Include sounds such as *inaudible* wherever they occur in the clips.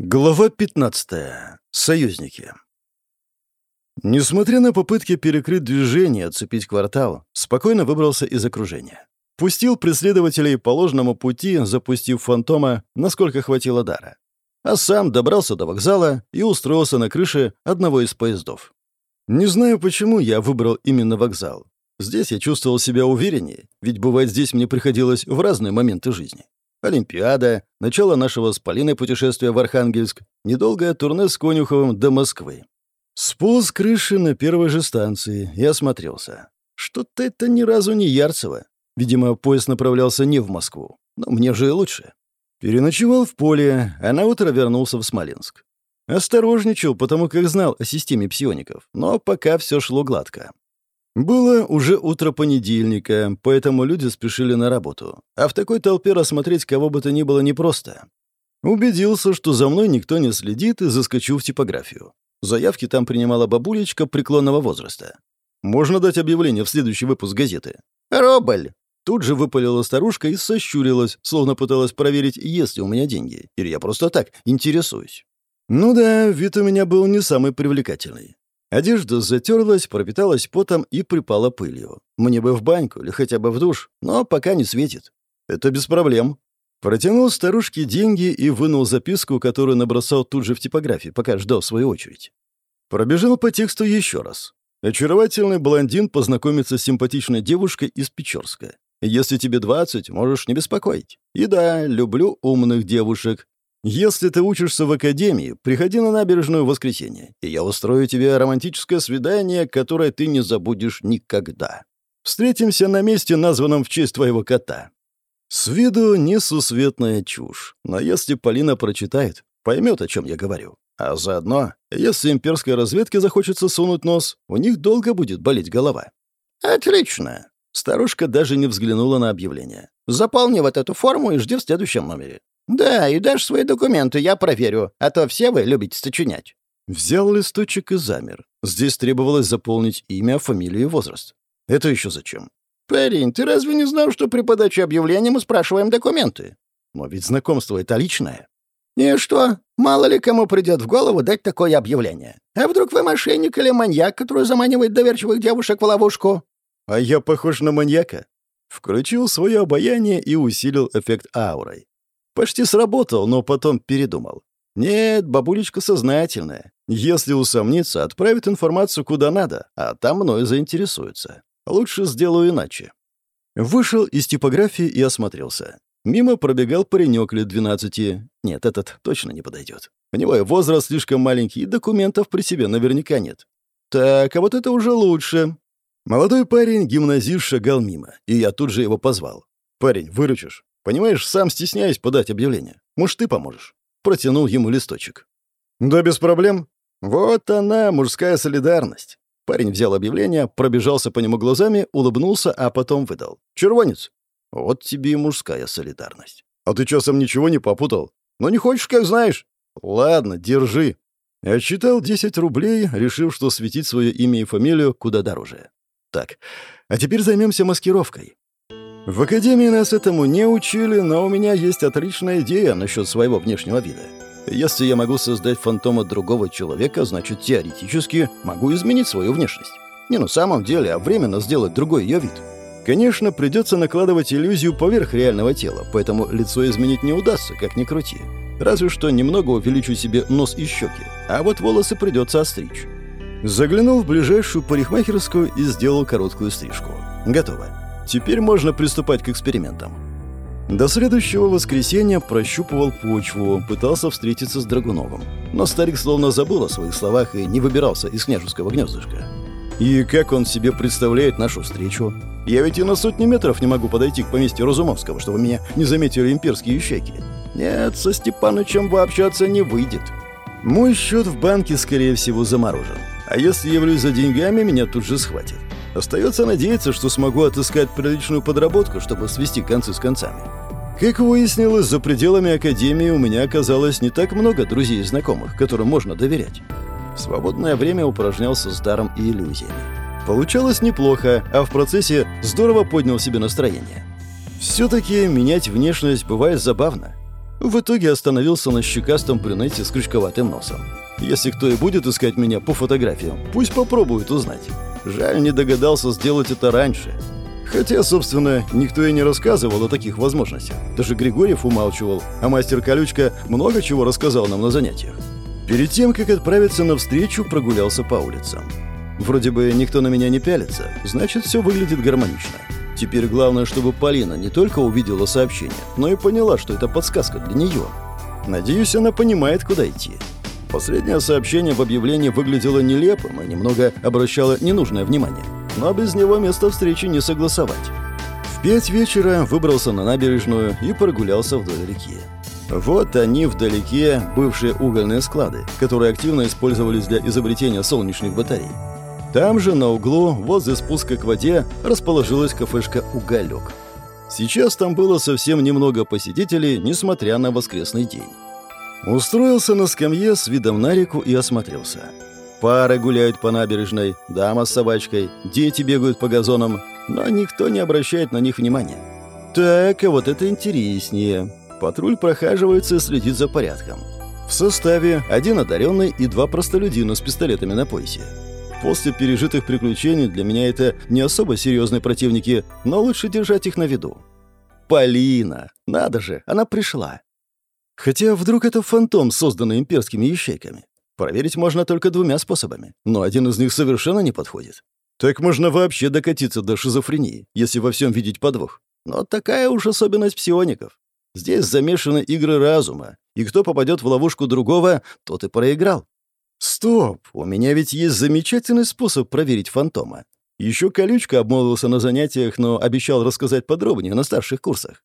Глава 15. Союзники. Несмотря на попытки перекрыть движение, отцепить квартал, спокойно выбрался из окружения. Пустил преследователей по ложному пути, запустив фантома, насколько хватило дара. А сам добрался до вокзала и устроился на крыше одного из поездов. Не знаю, почему я выбрал именно вокзал. Здесь я чувствовал себя увереннее, ведь бывать здесь мне приходилось в разные моменты жизни. Олимпиада, начало нашего с Полиной путешествия в Архангельск, недолгое турне с Конюховым до Москвы. Спуск крыши на первой же станции. Я осмотрелся. Что-то это ни разу не Ярцево. Видимо, поезд направлялся не в Москву. Но мне же и лучше. Переночевал в поле, а на утро вернулся в Смоленск. Осторожничал, потому как знал о системе псиоников, но пока все шло гладко. Было уже утро понедельника, поэтому люди спешили на работу. А в такой толпе рассмотреть кого бы то ни было непросто. Убедился, что за мной никто не следит, и заскочил в типографию. Заявки там принимала бабулечка преклонного возраста. «Можно дать объявление в следующий выпуск газеты?» «Робль!» Тут же выпалила старушка и сощурилась, словно пыталась проверить, есть ли у меня деньги. Или я просто так интересуюсь. Ну да, вид у меня был не самый привлекательный. Одежда затерлась, пропиталась потом и припала пылью. Мне бы в баньку или хотя бы в душ, но пока не светит. Это без проблем. Протянул старушке деньги и вынул записку, которую набросал тут же в типографии, пока ждал свою очередь. Пробежал по тексту еще раз. Очаровательный блондин познакомится с симпатичной девушкой из Печорска. Если тебе 20, можешь не беспокоить. И да, люблю умных девушек. Если ты учишься в академии, приходи на набережную в воскресенье, и я устрою тебе романтическое свидание, которое ты не забудешь никогда. Встретимся на месте, названном в честь твоего кота. С виду несусветная чушь, но если Полина прочитает, поймет, о чем я говорю. А заодно, если имперской разведке захочется сунуть нос, у них долго будет болеть голова. Отлично. Старушка даже не взглянула на объявление. Заполни вот эту форму и жди в следующем номере. «Да, и дашь свои документы, я проверю, а то все вы любите сочинять». Взял листочек и замер. Здесь требовалось заполнить имя, фамилию и возраст. Это еще зачем? «Парень, ты разве не знал, что при подаче объявления мы спрашиваем документы?» «Но ведь знакомство — это личное». «И что? Мало ли кому придет в голову дать такое объявление. А вдруг вы мошенник или маньяк, который заманивает доверчивых девушек в ловушку?» «А я похож на маньяка?» Включил свое обаяние и усилил эффект аурой. Почти сработал, но потом передумал. Нет, бабулечка сознательная. Если усомнится, отправит информацию куда надо, а там мною заинтересуется. Лучше сделаю иначе. Вышел из типографии и осмотрелся. Мимо пробегал паренек лет 12. Нет, этот точно не подойдет. У него и возраст слишком маленький, и документов при себе наверняка нет. Так, а вот это уже лучше. Молодой парень, гимназист, шагал мимо, и я тут же его позвал. «Парень, выручишь?» Понимаешь, сам стесняюсь подать объявление. Может, ты поможешь?» Протянул ему листочек. «Да без проблем. Вот она, мужская солидарность». Парень взял объявление, пробежался по нему глазами, улыбнулся, а потом выдал. «Червонец». «Вот тебе и мужская солидарность». «А ты часом ничего не попутал?» «Ну, не хочешь, как знаешь». «Ладно, держи». Отчитал 10 рублей, решив, что светить свое имя и фамилию куда дороже. Так, а теперь займемся маскировкой. В академии нас этому не учили, но у меня есть отличная идея насчет своего внешнего вида. Если я могу создать фантома другого человека, значит, теоретически могу изменить свою внешность. Не на самом деле, а временно сделать другой ее вид. Конечно, придется накладывать иллюзию поверх реального тела, поэтому лицо изменить не удастся, как ни крути. Разве что немного увеличу себе нос и щеки, а вот волосы придется остричь. Заглянул в ближайшую парикмахерскую и сделал короткую стрижку. Готово. Теперь можно приступать к экспериментам. До следующего воскресенья прощупывал почву, пытался встретиться с Драгуновым. Но старик словно забыл о своих словах и не выбирался из княжеского гнездышка. И как он себе представляет нашу встречу? Я ведь и на сотни метров не могу подойти к поместью Разумовского, чтобы меня не заметили имперские ищейки. Нет, со Степанычем пообщаться не выйдет. Мой счет в банке, скорее всего, заморожен. А если явлюсь за деньгами, меня тут же схватят. Остается надеяться, что смогу отыскать приличную подработку, чтобы свести концы с концами. Как выяснилось, за пределами Академии у меня оказалось не так много друзей и знакомых, которым можно доверять. В свободное время упражнялся с даром и иллюзиями. Получалось неплохо, а в процессе здорово поднял себе настроение. Все-таки менять внешность бывает забавно. В итоге остановился на щекастом брюнете с крючковатым носом. Если кто и будет искать меня по фотографиям, пусть попробует узнать. Жаль, не догадался сделать это раньше. Хотя, собственно, никто и не рассказывал о таких возможностях. Даже Григорьев умалчивал, а мастер Колючка много чего рассказал нам на занятиях. Перед тем, как отправиться на встречу, прогулялся по улицам. Вроде бы никто на меня не пялится, значит, все выглядит гармонично. Теперь главное, чтобы Полина не только увидела сообщение, но и поняла, что это подсказка для нее. Надеюсь, она понимает, куда идти. Последнее сообщение в объявлении выглядело нелепым и немного обращало ненужное внимание. Но без него место встречи не согласовать. В пять вечера выбрался на набережную и прогулялся вдоль реки. Вот они вдалеке, бывшие угольные склады, которые активно использовались для изобретения солнечных батарей. Там же, на углу, возле спуска к воде, расположилась кафешка «Уголек». Сейчас там было совсем немного посетителей, несмотря на воскресный день. Устроился на скамье с видом на реку и осмотрелся. Пары гуляют по набережной, дама с собачкой, дети бегают по газонам, но никто не обращает на них внимания. Так, а вот это интереснее. Патруль прохаживается и следит за порядком. В составе один одаренный и два простолюдина с пистолетами на поясе. После пережитых приключений для меня это не особо серьезные противники, но лучше держать их на виду. Полина! Надо же, она пришла. Хотя вдруг это фантом, созданный имперскими ящейками. Проверить можно только двумя способами, но один из них совершенно не подходит. Так можно вообще докатиться до шизофрении, если во всем видеть подвох. Но такая уж особенность псиоников. Здесь замешаны игры разума, и кто попадет в ловушку другого, тот и проиграл. Стоп, у меня ведь есть замечательный способ проверить фантома. Еще колючка обмолвился на занятиях, но обещал рассказать подробнее на старших курсах.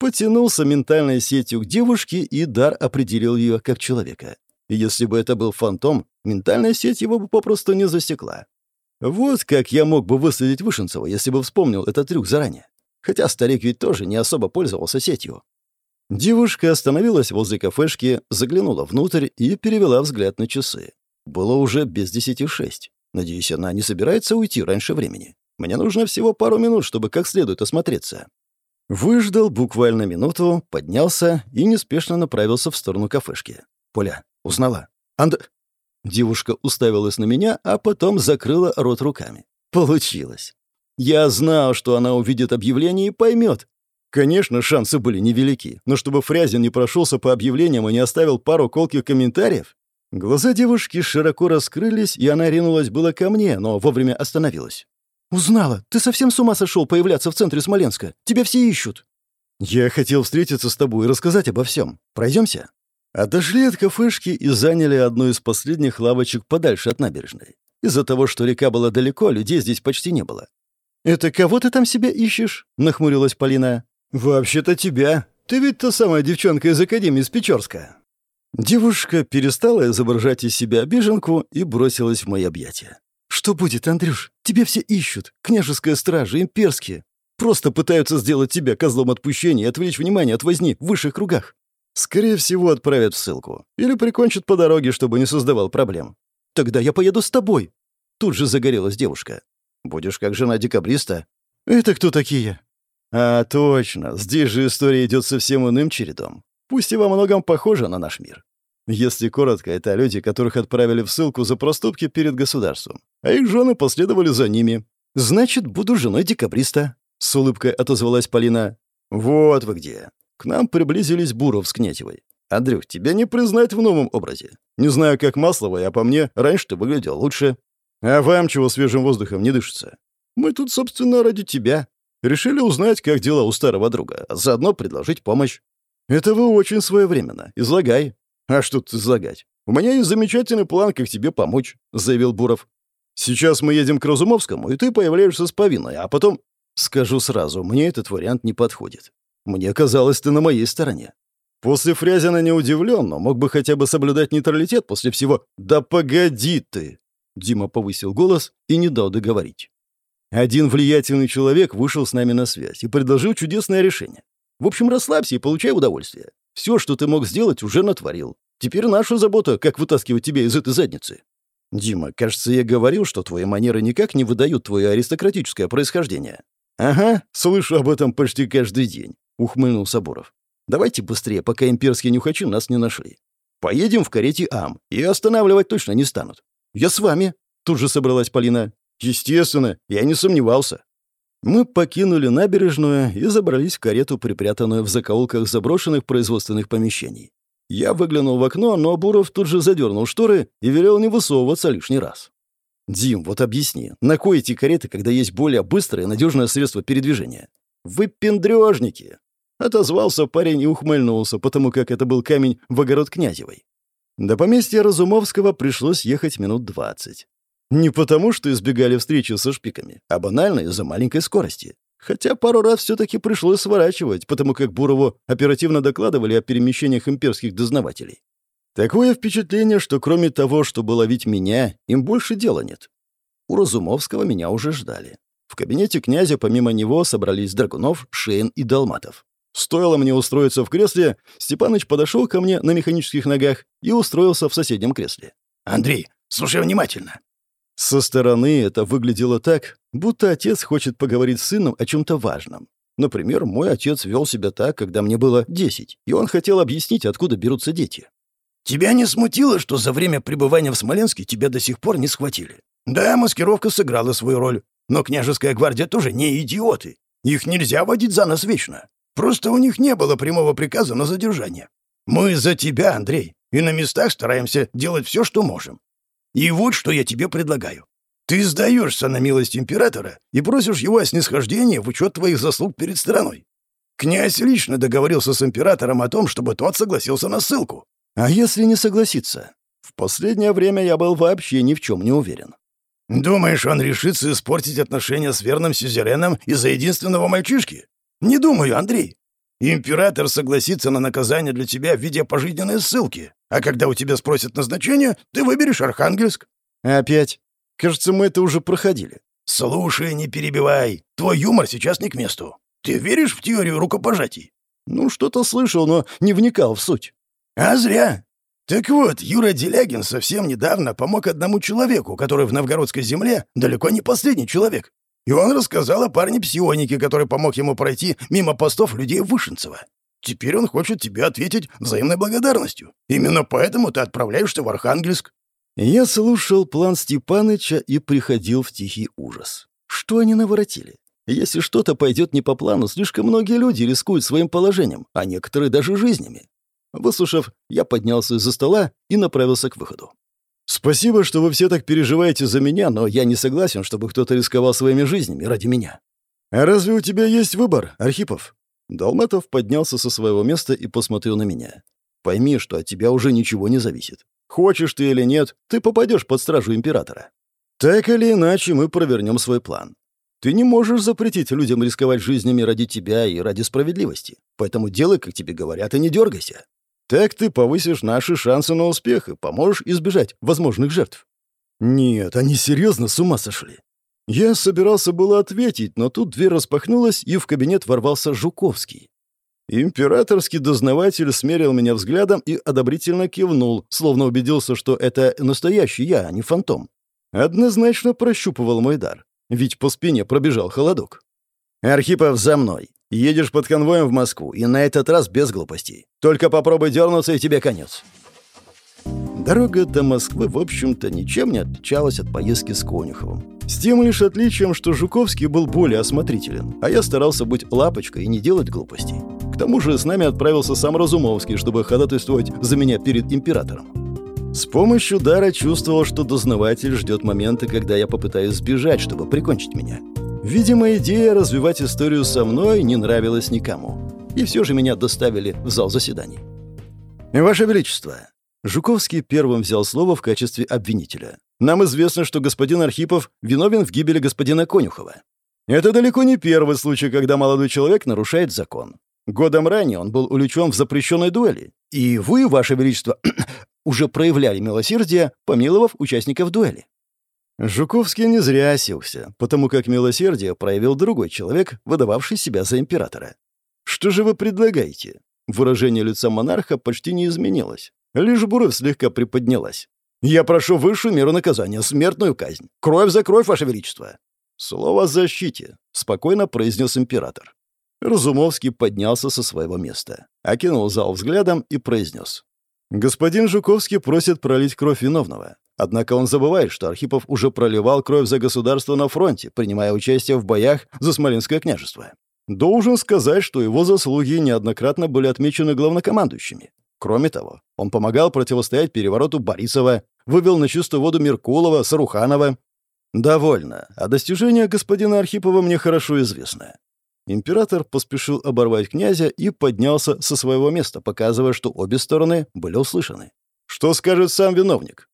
Потянулся ментальной сетью к девушке, и дар определил ее как человека. Если бы это был фантом, ментальная сеть его бы попросту не засекла. Вот как я мог бы выследить Вышенцева, если бы вспомнил этот трюк заранее. Хотя старик ведь тоже не особо пользовался сетью. Девушка остановилась возле кафешки, заглянула внутрь и перевела взгляд на часы. Было уже без десяти шесть. Надеюсь, она не собирается уйти раньше времени. Мне нужно всего пару минут, чтобы как следует осмотреться. Выждал буквально минуту, поднялся и неспешно направился в сторону кафешки. «Поля, узнала?» «Анд...» Девушка уставилась на меня, а потом закрыла рот руками. Получилось. Я знал, что она увидит объявление и поймет. Конечно, шансы были невелики, но чтобы Фрязин не прошелся по объявлениям и не оставил пару колких комментариев... Глаза девушки широко раскрылись, и она ринулась было ко мне, но вовремя остановилась. «Узнала! Ты совсем с ума сошел появляться в центре Смоленска? Тебя все ищут!» «Я хотел встретиться с тобой и рассказать обо всем. Пройдемся?» Отошли от кафешки и заняли одну из последних лавочек подальше от набережной. Из-за того, что река была далеко, людей здесь почти не было. «Это кого ты там себя ищешь?» — нахмурилась Полина. «Вообще-то тебя. Ты ведь та самая девчонка из Академии с Печорска». Девушка перестала изображать из себя обиженку и бросилась в мои объятия. «Что будет, Андрюш? Тебе все ищут. Княжеская стража, имперские. Просто пытаются сделать тебя козлом отпущения и отвлечь внимание от возни в высших кругах. Скорее всего, отправят в ссылку. Или прикончат по дороге, чтобы не создавал проблем. Тогда я поеду с тобой». Тут же загорелась девушка. «Будешь как жена декабриста?» «Это кто такие?» «А, точно. Здесь же история идет совсем иным чередом. Пусть и во многом похожа на наш мир. Если коротко, это люди, которых отправили в ссылку за проступки перед государством, а их жены последовали за ними. «Значит, буду женой декабриста», — с улыбкой отозвалась Полина. «Вот вы где». К нам приблизились Буров с Княтевой. «Андрюх, тебя не признать в новом образе. Не знаю, как Маслова, а по мне, раньше ты выглядел лучше. А вам чего свежим воздухом не дышится? Мы тут, собственно, ради тебя. Решили узнать, как дела у старого друга, а заодно предложить помощь. Это вы очень своевременно. Излагай. «А что тут излагать? У меня есть замечательный план, как тебе помочь», — заявил Буров. «Сейчас мы едем к Разумовскому, и ты появляешься с повинной, а потом...» «Скажу сразу, мне этот вариант не подходит. Мне казалось, ты на моей стороне. После Фрязина не удивлен, но мог бы хотя бы соблюдать нейтралитет после всего... Да погоди ты!» Дима повысил голос и не дал договорить. Один влиятельный человек вышел с нами на связь и предложил чудесное решение. В общем, расслабься и получай удовольствие. Все, что ты мог сделать, уже натворил. Теперь наша забота, как вытаскивать тебя из этой задницы. Дима, кажется, я говорил, что твои манеры никак не выдают твое аристократическое происхождение. Ага, слышу об этом почти каждый день, ухмыльнулся Буров. Давайте быстрее, пока имперские нюхачи нас не нашли. Поедем в карете Ам, и останавливать точно не станут. Я с вами, тут же собралась Полина. Естественно, я не сомневался. Мы покинули набережную и забрались в карету, припрятанную в закоулках заброшенных производственных помещений. Я выглянул в окно, но Буров тут же задернул шторы и велел не высовываться лишний раз. «Дим, вот объясни, на кой эти кареты, когда есть более быстрое и надежное средство передвижения?» «Вы пендрежники!» Отозвался парень и ухмыльнулся, потому как это был камень в огород Князевой. До поместья Разумовского пришлось ехать минут двадцать. Не потому, что избегали встречи со шпиками, а банально из-за маленькой скорости. Хотя пару раз все-таки пришлось сворачивать, потому как Бурову оперативно докладывали о перемещениях имперских дознавателей. Такое впечатление, что кроме того, чтобы ловить меня, им больше дела нет. У Разумовского меня уже ждали. В кабинете князя помимо него собрались Драгунов, Шейн и Долматов. Стоило мне устроиться в кресле, Степаныч подошел ко мне на механических ногах и устроился в соседнем кресле. «Андрей, слушай внимательно». Со стороны это выглядело так, будто отец хочет поговорить с сыном о чем-то важном. Например, мой отец вел себя так, когда мне было 10, и он хотел объяснить, откуда берутся дети. «Тебя не смутило, что за время пребывания в Смоленске тебя до сих пор не схватили? Да, маскировка сыграла свою роль, но княжеская гвардия тоже не идиоты. Их нельзя водить за нас вечно. Просто у них не было прямого приказа на задержание. Мы за тебя, Андрей, и на местах стараемся делать все, что можем. И вот что я тебе предлагаю. Ты сдаешься на милость императора и просишь его о снисхождении в учет твоих заслуг перед страной. Князь лично договорился с императором о том, чтобы тот согласился на ссылку. А если не согласится? В последнее время я был вообще ни в чем не уверен. Думаешь, он решится испортить отношения с верным сюзереном из-за единственного мальчишки? Не думаю, Андрей. Император согласится на наказание для тебя в виде пожизненной ссылки. А когда у тебя спросят назначение, ты выберешь Архангельск. Опять? Кажется, мы это уже проходили. Слушай, не перебивай. Твой юмор сейчас не к месту. Ты веришь в теорию рукопожатий? Ну, что-то слышал, но не вникал в суть. А зря. Так вот, Юра Делягин совсем недавно помог одному человеку, который в новгородской земле далеко не последний человек. И он рассказал о парне-псионике, который помог ему пройти мимо постов людей Вышинцева. Теперь он хочет тебе ответить взаимной благодарностью. Именно поэтому ты отправляешься в Архангельск». Я слушал план Степаныча и приходил в тихий ужас. Что они наворотили? Если что-то пойдет не по плану, слишком многие люди рискуют своим положением, а некоторые даже жизнями. Выслушав, я поднялся из-за стола и направился к выходу. «Спасибо, что вы все так переживаете за меня, но я не согласен, чтобы кто-то рисковал своими жизнями ради меня». «А разве у тебя есть выбор, Архипов?» Долматов поднялся со своего места и посмотрел на меня. «Пойми, что от тебя уже ничего не зависит. Хочешь ты или нет, ты попадешь под стражу императора. Так или иначе, мы провернем свой план. Ты не можешь запретить людям рисковать жизнями ради тебя и ради справедливости. Поэтому делай, как тебе говорят, и не дергайся. Так ты повысишь наши шансы на успех и поможешь избежать возможных жертв. Нет, они серьезно с ума сошли. Я собирался было ответить, но тут дверь распахнулась, и в кабинет ворвался Жуковский. Императорский дознаватель смерил меня взглядом и одобрительно кивнул, словно убедился, что это настоящий я, а не фантом. Однозначно прощупывал мой дар, ведь по спине пробежал холодок. «Архипов, за мной!» Едешь под конвоем в Москву, и на этот раз без глупостей. Только попробуй дернуться, и тебе конец». Дорога до Москвы, в общем-то, ничем не отличалась от поездки с Конюховым. С тем лишь отличием, что Жуковский был более осмотрителен, а я старался быть лапочкой и не делать глупостей. К тому же с нами отправился сам Разумовский, чтобы ходатайствовать за меня перед императором. С помощью дара чувствовал, что дознаватель ждет момента, когда я попытаюсь сбежать, чтобы прикончить меня. Видимо, идея развивать историю со мной не нравилась никому. И все же меня доставили в зал заседаний. «Ваше Величество!» Жуковский первым взял слово в качестве обвинителя. «Нам известно, что господин Архипов виновен в гибели господина Конюхова. Это далеко не первый случай, когда молодой человек нарушает закон. Годом ранее он был увлечен в запрещенной дуэли. И вы, Ваше Величество, *clears throat* уже проявляли милосердие, помиловав участников дуэли. Жуковский не зря осился, потому как милосердие проявил другой человек, выдававший себя за императора. «Что же вы предлагаете?» Выражение лица монарха почти не изменилось. Лишь Буров слегка приподнялась. «Я прошу высшую меру наказания, смертную казнь. Кровь за кровь, Ваше Величество!» «Слово защите», — спокойно произнес император. Разумовский поднялся со своего места. окинул зал взглядом и произнес. «Господин Жуковский просит пролить кровь виновного. Однако он забывает, что Архипов уже проливал кровь за государство на фронте, принимая участие в боях за Смоленское княжество. Должен сказать, что его заслуги неоднократно были отмечены главнокомандующими. Кроме того, он помогал противостоять перевороту Борисова, вывел на чистую воду Меркулова, Саруханова. Довольно. А достижения господина Архипова мне хорошо известны. Император поспешил оборвать князя и поднялся со своего места, показывая, что обе стороны были услышаны. «Что скажет сам виновник?»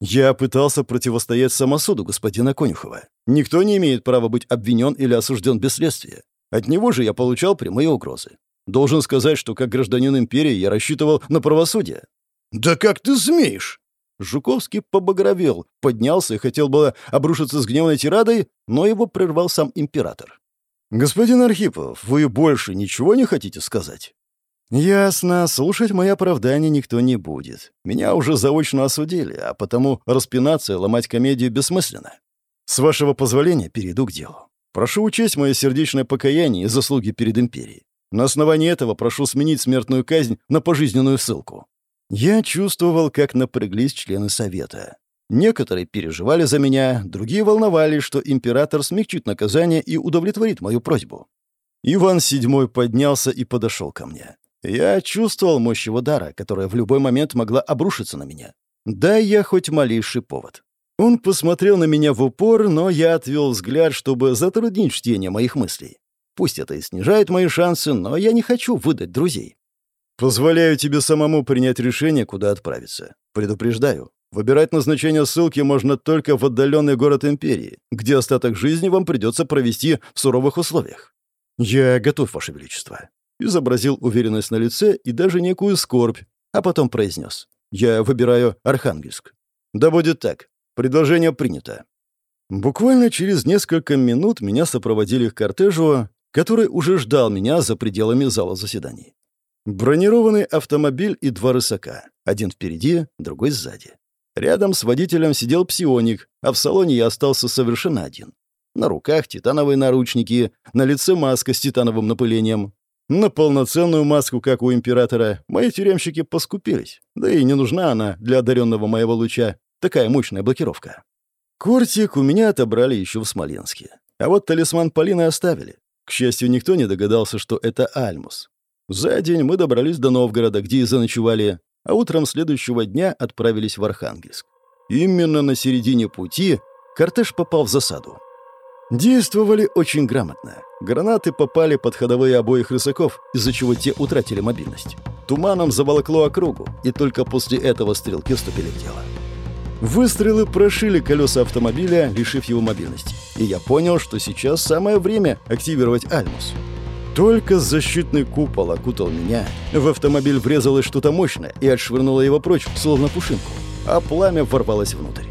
«Я пытался противостоять самосуду господина Конюхова. Никто не имеет права быть обвинен или осужден без следствия. От него же я получал прямые угрозы. Должен сказать, что как гражданин империи я рассчитывал на правосудие». «Да как ты смеешь?» Жуковский побагровел, поднялся и хотел было обрушиться с гневной тирадой, но его прервал сам император. «Господин Архипов, вы больше ничего не хотите сказать?» «Ясно. Слушать мои оправдания никто не будет. Меня уже заочно осудили, а потому распинаться и ломать комедию бессмысленно. С вашего позволения перейду к делу. Прошу учесть мое сердечное покаяние и заслуги перед империей. На основании этого прошу сменить смертную казнь на пожизненную ссылку». Я чувствовал, как напряглись члены совета. Некоторые переживали за меня, другие волновались, что император смягчит наказание и удовлетворит мою просьбу. Иван VII поднялся и подошел ко мне. Я чувствовал мощь его дара, которая в любой момент могла обрушиться на меня. Дай я хоть малейший повод. Он посмотрел на меня в упор, но я отвел взгляд, чтобы затруднить чтение моих мыслей. Пусть это и снижает мои шансы, но я не хочу выдать друзей. Позволяю тебе самому принять решение, куда отправиться. Предупреждаю, Выбирать назначение ссылки можно только в отдаленный город Империи, где остаток жизни вам придется провести в суровых условиях. Я готов, Ваше Величество. Изобразил уверенность на лице и даже некую скорбь, а потом произнес. Я выбираю Архангельск. Да будет так. Предложение принято. Буквально через несколько минут меня сопроводили к кортежу, который уже ждал меня за пределами зала заседаний. Бронированный автомобиль и два рысака. Один впереди, другой сзади. Рядом с водителем сидел псионик, а в салоне я остался совершенно один. На руках титановые наручники, на лице маска с титановым напылением. На полноценную маску, как у императора, мои тюремщики поскупились. Да и не нужна она для одаренного моего луча. Такая мощная блокировка. Кортик у меня отобрали еще в Смоленске. А вот талисман Полины оставили. К счастью, никто не догадался, что это Альмус. За день мы добрались до Новгорода, где и заночевали, а утром следующего дня отправились в Архангельск. Именно на середине пути кортеж попал в засаду. Действовали очень грамотно. Гранаты попали под ходовые обоих рысаков, из-за чего те утратили мобильность. Туманом заволокло округу, и только после этого стрелки вступили в дело. Выстрелы прошили колеса автомобиля, лишив его мобильности. И я понял, что сейчас самое время активировать Альмус. Только защитный купол окутал меня. В автомобиль врезалось что-то мощное и отшвырнуло его прочь, словно пушинку. А пламя ворвалось внутрь.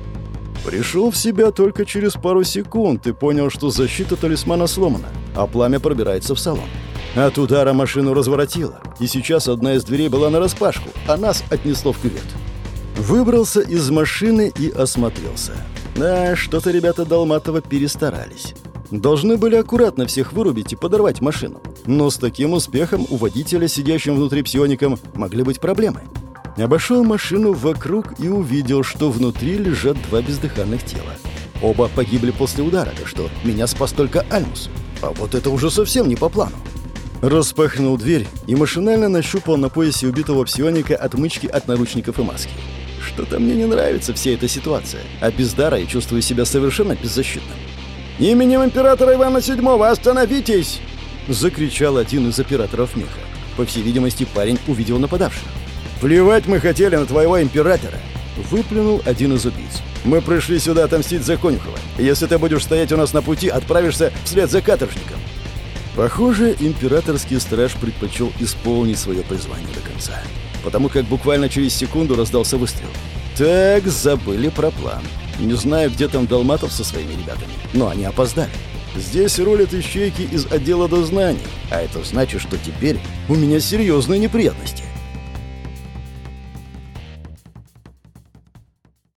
Пришел в себя только через пару секунд и понял, что защита талисмана сломана, а пламя пробирается в салон. От удара машину разворотило, и сейчас одна из дверей была нараспашку, а нас отнесло в кювет. Выбрался из машины и осмотрелся. Да, что-то ребята Долматова перестарались. Должны были аккуратно всех вырубить и подорвать машину. Но с таким успехом у водителя, сидящим внутри псиоником, могли быть проблемы. Обошел машину вокруг и увидел, что внутри лежат два бездыханных тела. Оба погибли после удара, так что меня спас только Альмус. А вот это уже совсем не по плану. Распахнул дверь и машинально нащупал на поясе убитого псионика отмычки от наручников и маски. Что-то мне не нравится вся эта ситуация, а без дара я чувствую себя совершенно беззащитным. «Именем императора Ивана VII остановитесь!» — закричал один из операторов меха. По всей видимости, парень увидел нападавших. «Плевать мы хотели на твоего императора!» — выплюнул один из убийц. «Мы пришли сюда отомстить за Конюхова. Если ты будешь стоять у нас на пути, отправишься вслед за каторжником». Похоже, императорский страж предпочел исполнить свое призвание до конца, потому как буквально через секунду раздался выстрел. Так, забыли про план. Не знаю, где там Долматов со своими ребятами, но они опоздали. Здесь рулят ищейки из отдела дознаний, а это значит, что теперь у меня серьезные неприятности.